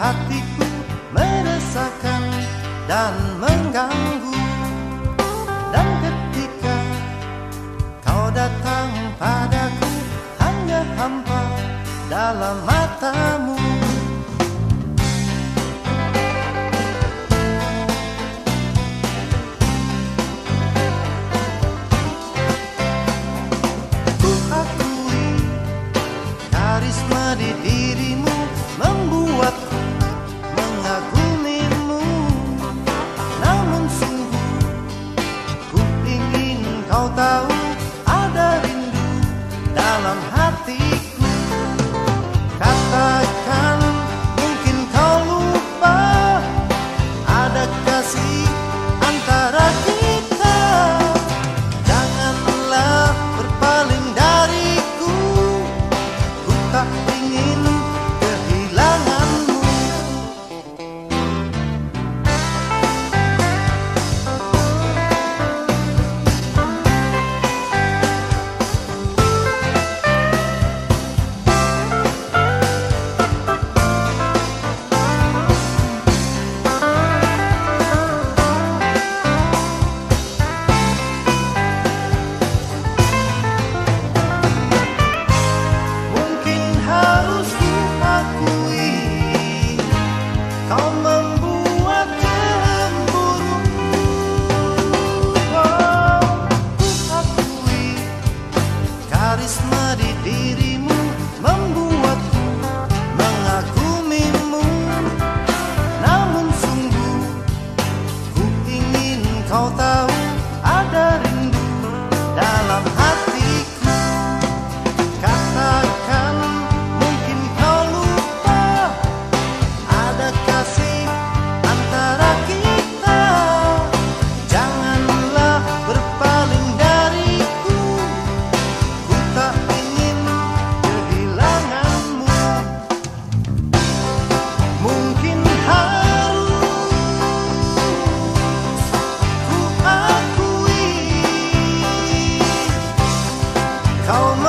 hatiku meresahkan dan mengganggu. Dan ketika kau datang padaku hanya hampa dalam matamu. Karisma di dirimu membuatku Karisma di dirimu membuatku mengagumimu. Namun sungguh ku ingin kau tahu ku akui Kau membuat